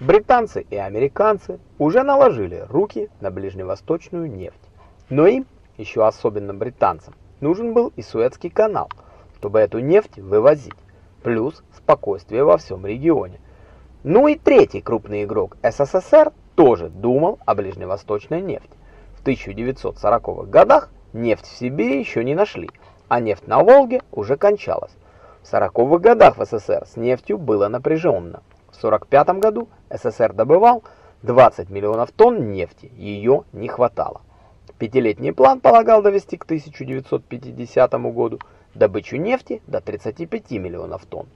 Британцы и американцы уже наложили руки на ближневосточную нефть. Но им, еще особенно британцам, нужен был и Суэцкий канал, чтобы эту нефть вывозить, плюс спокойствие во всем регионе. Ну и третий крупный игрок СССР тоже думал о ближневосточной нефти. В 1940-х годах нефть в Сибири еще не нашли, а нефть на Волге уже кончалась. В 40-х годах в СССР с нефтью было напряженно. В 45 году СССР добывал 20 миллионов тонн нефти, ее не хватало. Пятилетний план полагал довести к 1950 году добычу нефти до 35 миллионов тонн.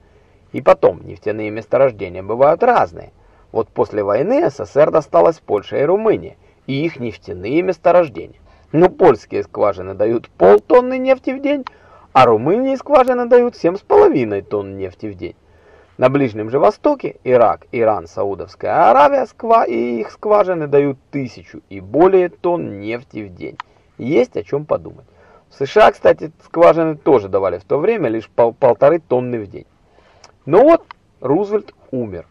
И потом, нефтяные месторождения бывают разные. Вот после войны СССР досталось Польша и Румыния, и их нефтяные месторождения. Но польские скважины дают полтонны нефти в день, а Румынии скважины дают 7,5 тонн нефти в день. На Ближнем же Востоке Ирак, Иран, Саудовская Аравия сква и их скважины дают тысячу и более тонн нефти в день. Есть о чем подумать. В США, кстати, скважины тоже давали в то время лишь пол полторы тонны в день. Но вот Рузвельт умер.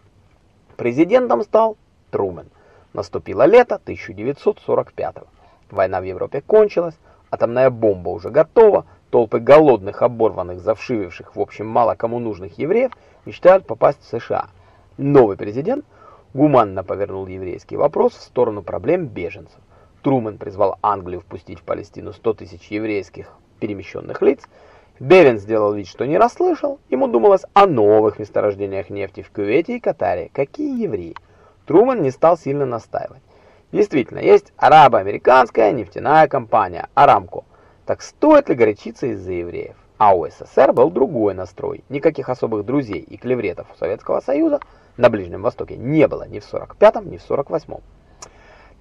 Президентом стал Трумен. Наступило лето 1945 -го. Война в Европе кончилась, атомная бомба уже готова, толпы голодных, оборванных, завшививших, в общем, мало кому нужных евреев – мечтают попасть в США. Новый президент гуманно повернул еврейский вопрос в сторону проблем беженцев. Трумэн призвал Англию впустить в Палестину 100 тысяч еврейских перемещенных лиц. Бевин сделал вид, что не расслышал. Ему думалось о новых месторождениях нефти в Кувейте и Катаре. Какие евреи? Трумэн не стал сильно настаивать. Действительно, есть арабо-американская нефтяная компания Арамко. Так стоит ли горячиться из-за евреев? А у СССР был другой настрой. Никаких особых друзей и клевретов у Советского Союза на Ближнем Востоке не было ни в 45-м, ни в 48-м.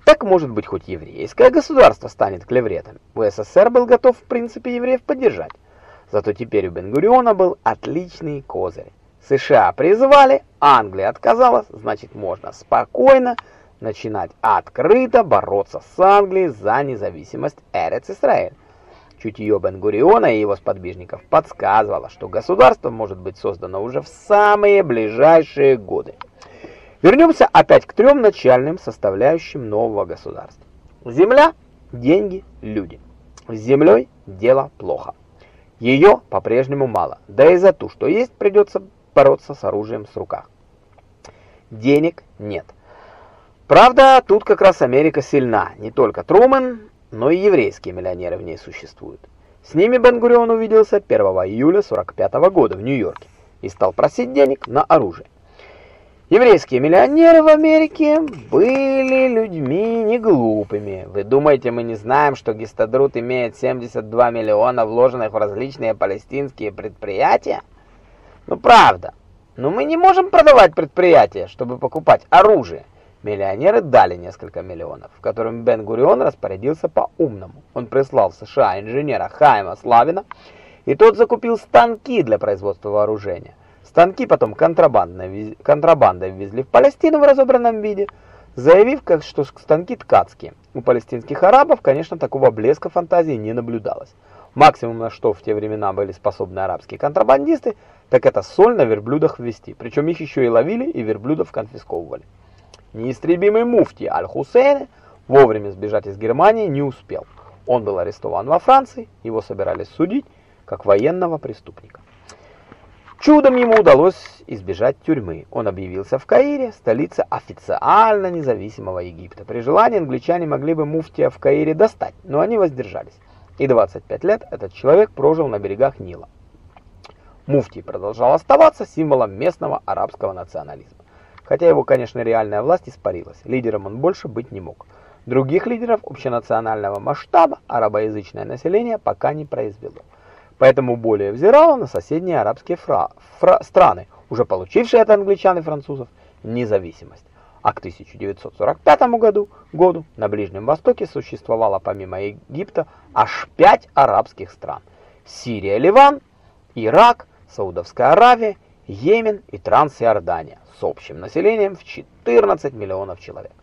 Так может быть хоть еврейское государство станет клевретом. У СССР был готов в принципе евреев поддержать. Зато теперь у Бен-Гуриона был отличный козырь. США призвали, Англия отказалась, значит можно спокойно начинать открыто бороться с Англией за независимость Эрец-Исраэль. Чутье Бен-Гуриона и его сподвижников подсказывало, что государство может быть создано уже в самые ближайшие годы. Вернемся опять к трем начальным составляющим нового государства. Земля, деньги, люди. С землей дело плохо. Ее по-прежнему мало, да и за ту, что есть, придется бороться с оружием с руках. Денег нет. Правда, тут как раз Америка сильна. Не только Трумэн, но и еврейские миллионеры в ней существуют. С ними Бен-Гурион увиделся 1 июля 45 года в Нью-Йорке и стал просить денег на оружие. Еврейские миллионеры в Америке были людьми не глупыми. Вы думаете, мы не знаем, что Гистадрут имеет 72 миллиона вложенных в различные палестинские предприятия? Ну правда. Но мы не можем продавать предприятия, чтобы покупать оружие. Миллионеры дали несколько миллионов, которым Бен-Гурион распорядился по-умному. Он прислал в США инженера Хайма Славина, и тот закупил станки для производства вооружения. Станки потом контрабандой ввезли в Палестину в разобранном виде, заявив, как, что станки ткацкие. У палестинских арабов, конечно, такого блеска фантазии не наблюдалось. Максимум, на что в те времена были способны арабские контрабандисты, так это соль на верблюдах ввести. Причем их еще и ловили и верблюдов конфисковывали. Неистребимый муфти Аль-Хусейн вовремя сбежать из Германии не успел. Он был арестован во Франции, его собирались судить как военного преступника. Чудом ему удалось избежать тюрьмы. Он объявился в Каире, столице официально независимого Египта. При желании англичане могли бы муфтия в Каире достать, но они воздержались. И 25 лет этот человек прожил на берегах Нила. Муфтий продолжал оставаться символом местного арабского национализма. Хотя его, конечно, реальная власть испарилась, лидером он больше быть не мог. Других лидеров общенационального масштаба арабоязычное население пока не произвело. Поэтому более взирало на соседние арабские фра фра страны, уже получившие от англичан и французов независимость. А к 1945 году, году на Ближнем Востоке существовало помимо Египта аж пять арабских стран. Сирия, Ливан, Ирак, Саудовская Аравия, Йемен и Трансиордания с общим населением в 14 миллионов человек.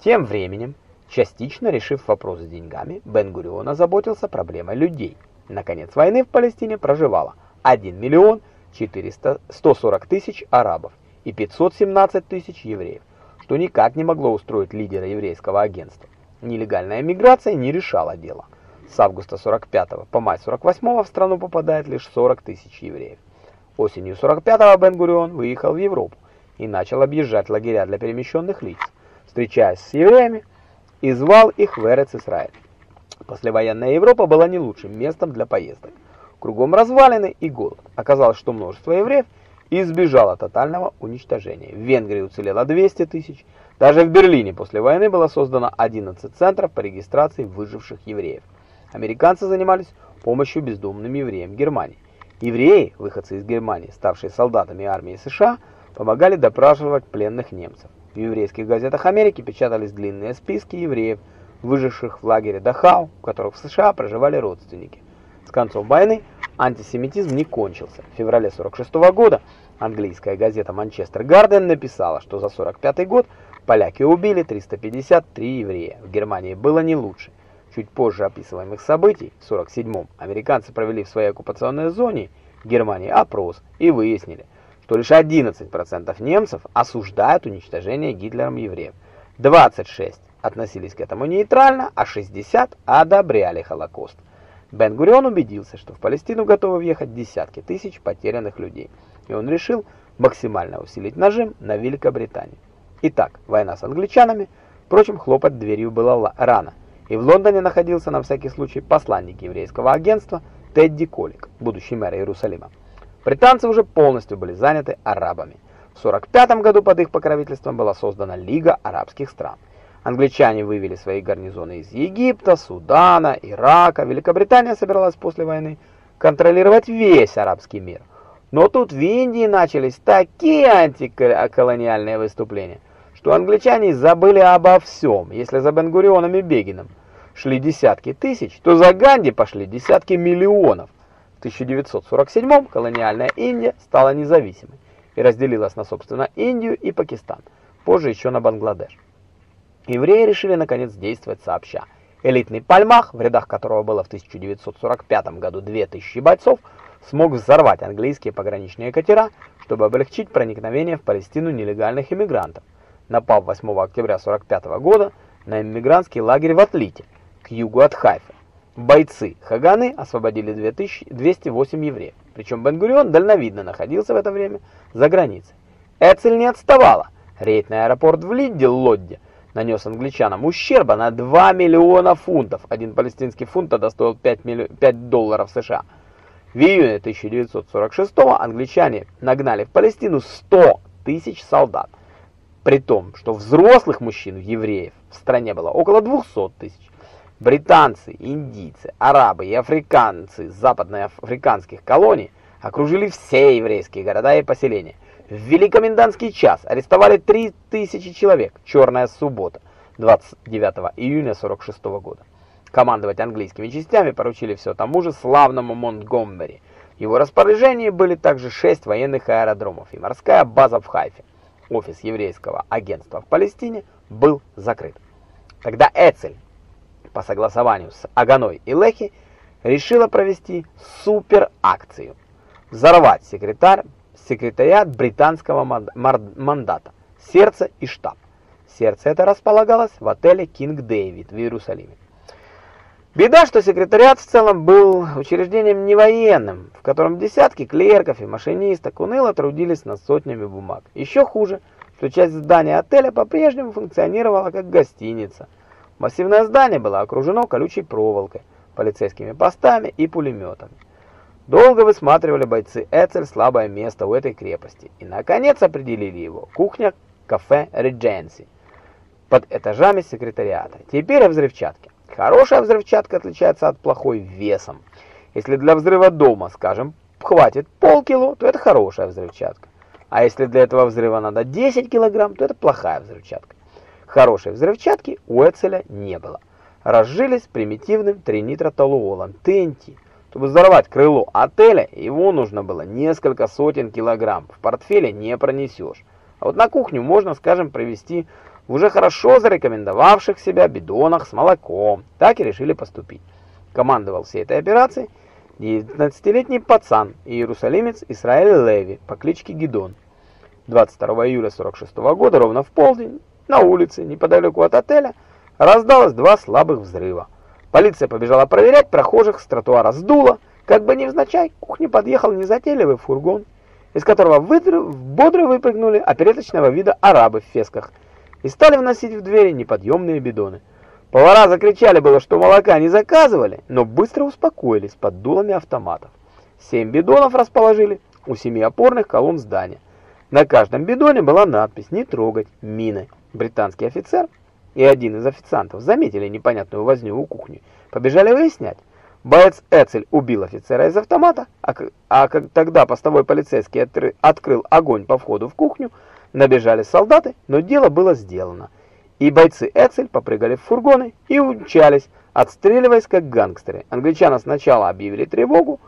Тем временем, частично решив вопрос с деньгами, Бен-Гурион озаботился проблемой людей. На конец войны в Палестине проживало 1 миллион 400, 140 тысяч арабов, и 517 тысяч евреев, что никак не могло устроить лидера еврейского агентства. Нелегальная миграция не решала дело. С августа 45 по май 48 в страну попадает лишь 40 тысяч евреев. Осенью 45-го Бен-Гурион выехал в Европу и начал объезжать лагеря для перемещенных лиц, встречаясь с евреями и звал их в Эрец-Исраэль. Послевоенная Европа была не лучшим местом для поездок. Кругом развалины и голод. Оказалось, что множество евреев избежало тотального уничтожения. В Венгрии уцелело 200 тысяч. Даже в Берлине после войны было создано 11 центров по регистрации выживших евреев. Американцы занимались помощью бездомным евреям Германии. Евреи, выходцы из Германии, ставшие солдатами армии США, помогали допрашивать пленных немцев. В еврейских газетах Америки печатались длинные списки евреев, выживших в лагере Дахау, в которых в США проживали родственники. С концом войны антисемитизм не кончился. В феврале 46 -го года английская газета «Манчестер Гарден» написала, что за 45 год поляки убили 353 еврея. В Германии было не лучше. Чуть позже описываемых событий, в 47-м, американцы провели в своей оккупационной зоне Германии опрос и выяснили, что лишь 11% немцев осуждают уничтожение Гитлером евреев. 26 относились к этому нейтрально, а 60 одобряли Холокост. Бен-Гурион убедился, что в Палестину готовы въехать десятки тысяч потерянных людей, и он решил максимально усилить нажим на Великобританию. Итак, война с англичанами, впрочем, хлопать дверью было рано, и в Лондоне находился на всякий случай посланник еврейского агентства Тедди Колик, будущий мэр Иерусалима. Британцы уже полностью были заняты арабами. В 45 году под их покровительством была создана Лига арабских стран. Англичане вывели свои гарнизоны из Египта, Судана, Ирака. Великобритания собиралась после войны контролировать весь арабский мир. Но тут в Индии начались такие антиколониальные выступления, что англичане забыли обо всем. Если за Бен-Гурионом и Бегином шли десятки тысяч, то за Ганди пошли десятки миллионов. В 1947 колониальная Индия стала независимой и разделилась на, собственно, Индию и Пакистан, позже еще на Бангладеш. Евреи решили наконец действовать сообща. Элитный Пальмах, в рядах которого было в 1945 году 2000 бойцов, смог взорвать английские пограничные катера, чтобы облегчить проникновение в Палестину нелегальных иммигрантов, напав 8 октября 1945 года на иммигрантский лагерь в Атлите, к югу от Хайфа. Бойцы Хаганы освободили 2208 евреев, причем Бен-Гурион дальновидно находился в это время за границей. Эцель не отставала. Рейд на аэропорт в Лидде-Лодде – нанес англичанам ущерба на 2 миллиона фунтов. Один палестинский фунт тогда стоил 5, милли... 5 долларов США. В июне 1946 англичане нагнали в Палестину 100 тысяч солдат. При том, что взрослых мужчин, евреев, в стране было около 200 тысяч. Британцы, индийцы, арабы и африканцы западноафриканских колоний окружили все еврейские города и поселения. В великомендантский час арестовали 3000 человек. Черная суббота, 29 июня 46 года. Командовать английскими частями поручили все тому же славному Монтгомбери. В его распоряжении были также шесть военных аэродромов и морская база в Хайфе. Офис еврейского агентства в Палестине был закрыт. Тогда Эцель, по согласованию с Аганой и Лехи, решила провести суперакцию. Взорвать секретарь секретариат британского мандата, сердце и штаб. Сердце это располагалось в отеле Кинг Дэвид в Иерусалиме. Беда, что секретариат в целом был учреждением не военным, в котором десятки клерков и машинисток уныло трудились над сотнями бумаг. Еще хуже, что часть здания отеля по-прежнему функционировала как гостиница. Массивное здание было окружено колючей проволокой, полицейскими постами и пулеметами. Долго высматривали бойцы Эцель слабое место у этой крепости и, наконец, определили его. Кухня кафе Редженси под этажами секретариата. Теперь о взрывчатке. Хорошая взрывчатка отличается от плохой весом. Если для взрыва дома, скажем, хватит полкило, то это хорошая взрывчатка. А если для этого взрыва надо 10 килограмм, то это плохая взрывчатка. Хорошей взрывчатки у Эцеля не было. Разжились примитивным тринитротолуолом, ТНТ. Чтобы взорвать крыло отеля, его нужно было несколько сотен килограмм. В портфеле не пронесешь. А вот на кухню можно, скажем, провести в уже хорошо зарекомендовавших себя бидонах с молоком. Так и решили поступить. Командовал всей этой операцией 19-летний пацан, иерусалимец Исраэль Леви по кличке Гидон. 22 июля 46 года, ровно в полдень, на улице, неподалеку от отеля, раздалось два слабых взрыва. Полиция побежала проверять, прохожих с тротуара сдуло, как бы невзначай, к кухне подъехал незатейливый фургон, из которого выдры, бодро выпрыгнули опереточного вида арабы в фесках и стали вносить в двери неподъемные бидоны. Повара закричали было, что молока не заказывали, но быстро успокоились под дулами автоматов. Семь бидонов расположили у семи опорных колонн здания. На каждом бидоне была надпись «Не трогать, мины». Британский офицер и один из официантов заметили непонятную возню у кухни. Побежали выяснять. Боец Эцель убил офицера из автомата, а, а тогда постовой полицейский открыл огонь по входу в кухню, набежали солдаты, но дело было сделано и бойцы Эцель попрыгали в фургоны и умчались, отстреливаясь как гангстеры. Англичане сначала объявили тревогу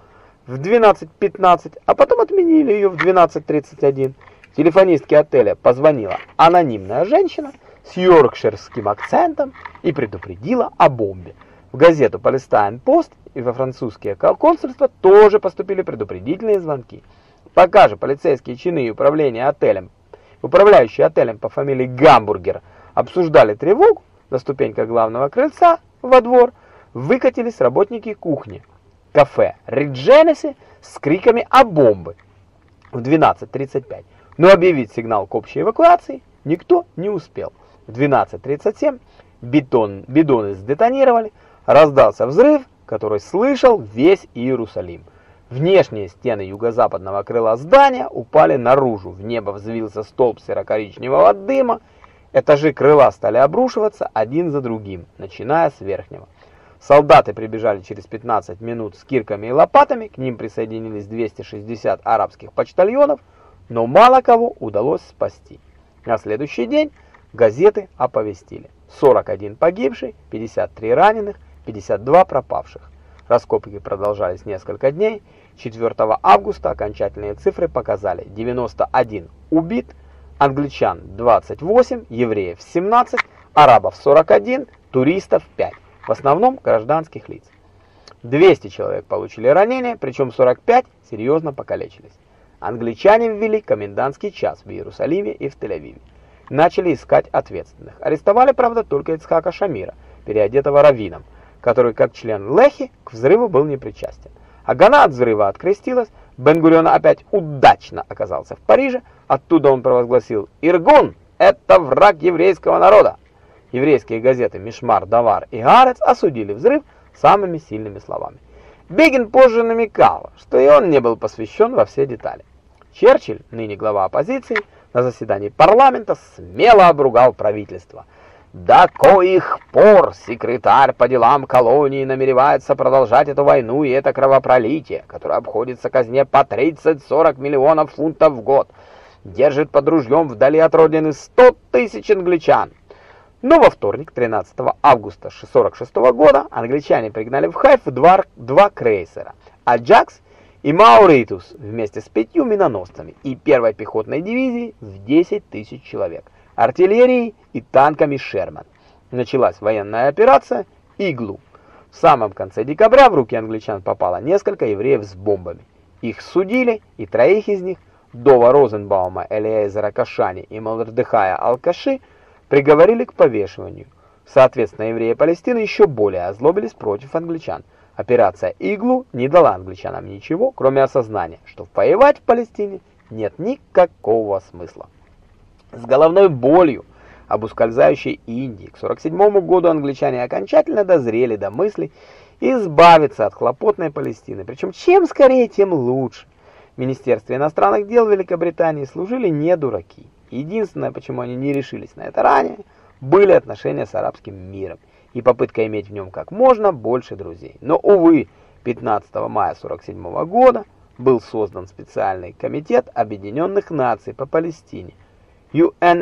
в 12.15, а потом отменили ее в 12.31. Телефонистке отеля позвонила анонимная женщина с йоркширским акцентом и предупредила о бомбе. В газету Palestine Post и во французские консульства тоже поступили предупредительные звонки. Пока же полицейские чины и управление отелем, управляющий отелем по фамилии Гамбургер – обсуждали тревогу, на ступеньках главного крыльца во двор выкатились работники кухни. Кафе Ридженеси с криками о бомбе в 12.35. Но объявить сигнал к общей эвакуации никто не успел. В 12.37 бетон, бидоны сдетонировали, раздался взрыв, который слышал весь Иерусалим. Внешние стены юго-западного крыла здания упали наружу, в небо взвился столб серо-коричневого дыма, Этажи крыла стали обрушиваться один за другим, начиная с верхнего. Солдаты прибежали через 15 минут с кирками и лопатами, к ним присоединились 260 арабских почтальонов, но мало кого удалось спасти. На следующий день газеты оповестили 41 погибший, 53 раненых, 52 пропавших. Раскопки продолжались несколько дней. 4 августа окончательные цифры показали 91 убит, англичан 28, евреев 17, арабов 41, туристов 5, в основном гражданских лиц. 200 человек получили ранения, причем 45 серьезно покалечились. Англичане ввели комендантский час в Иерусалиме и в Тель-Авиве. Начали искать ответственных. Арестовали, правда, только Ицхака Шамира, переодетого раввином, который как член Лехи к взрыву был не причастен. Агана от взрыва открестилась, Бен-Гурион опять удачно оказался в Париже, оттуда он провозгласил «Иргун – это враг еврейского народа». Еврейские газеты «Мишмар», «Давар» и «Гарец» осудили взрыв самыми сильными словами. Бегин позже намекал, что и он не был посвящен во все детали. Черчилль, ныне глава оппозиции, на заседании парламента смело обругал правительство – до коих пор секретарь по делам колонии намеревается продолжать эту войну и это кровопролитие, которое обходится казне по 30-40 миллионов фунтов в год, держит под ружьем вдали от родины 100 тысяч англичан. Но во вторник, 13 августа 1946 года, англичане пригнали в Хайф два, два крейсера «Аджакс» и «Мауритус» вместе с пятью миноносцами и первой пехотной дивизией в 10 тысяч человек артиллерией и танками «Шерман». Началась военная операция «Иглу». В самом конце декабря в руки англичан попало несколько евреев с бомбами. Их судили, и троих из них, Дова Розенбаума, Элиэзера Кашани и Малдыхая Алкаши, приговорили к повешиванию. Соответственно, евреи Палестины еще более озлобились против англичан. Операция «Иглу» не дала англичанам ничего, кроме осознания, что воевать в Палестине нет никакого смысла с головной болью об ускользающей Индии. К 47 году англичане окончательно дозрели до мысли избавиться от хлопотной Палестины. Причем чем скорее, тем лучше. В Министерстве иностранных дел Великобритании служили не дураки. Единственное, почему они не решились на это ранее, были отношения с арабским миром и попытка иметь в нем как можно больше друзей. Но, увы, 15 мая 47 года был создан специальный комитет Объединенных Наций по Палестине, UNSCOP.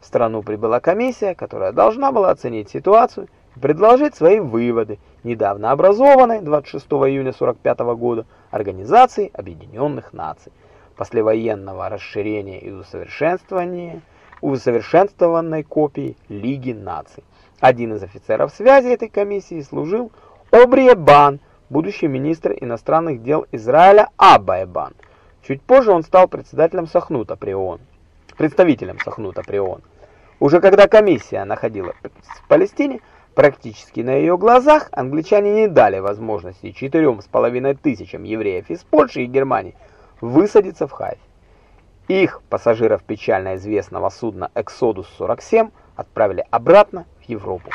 В страну прибыла комиссия, которая должна была оценить ситуацию и предложить свои выводы недавно образованной 26 июня 45 года Организации Объединенных Наций, послевоенного расширения и усовершенствования усовершенствованной копии Лиги Наций. Один из офицеров связи этой комиссии служил Обрие Бан, будущий министр иностранных дел Израиля Аббай Бан. Чуть позже он стал председателем Сахнута при ООН, представителем Сахнута при ООН. Уже когда комиссия находилась в Палестине, практически на ее глазах англичане не дали возможности четырем с половиной тысячам евреев из Польши и Германии высадиться в Хайфе. Их, пассажиров печально известного судна «Эксодус-47», отправили обратно в Европу.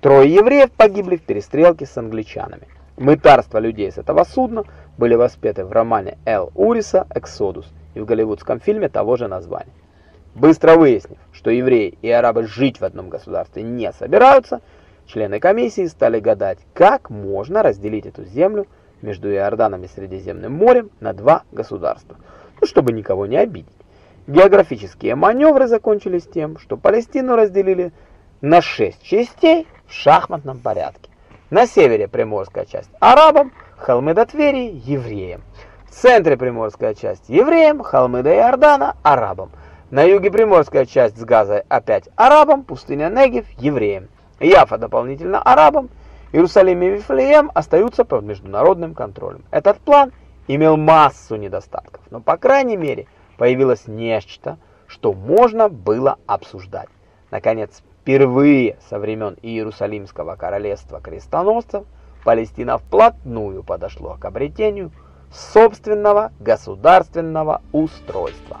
Трое евреев погибли в перестрелке с англичанами. Мытарства людей с этого судна были воспеты в романе Эл Уриса «Эксодус» и в голливудском фильме того же названия. Быстро выяснив, что евреи и арабы жить в одном государстве не собираются, члены комиссии стали гадать, как можно разделить эту землю между Иорданом и Средиземным морем на два государства, ну, чтобы никого не обидеть. Географические маневры закончились тем, что Палестину разделили на шесть частей в шахматном порядке. На севере приморская часть арабам, холмы до Твери евреям. В центре приморская часть евреям, холмы до Иордана арабам. На юге приморская часть с Газой опять арабам, пустыня Негев евреям. Яфа дополнительно арабам. Иерусалим и Вифлеем остаются под международным контролем. Этот план имел массу недостатков, но по крайней мере появилось нечто, что можно было обсуждать. Наконец, впервые со времен Иерусалимского королевства крестоносцев Палестина вплотную подошла к обретению собственного государственного устройства.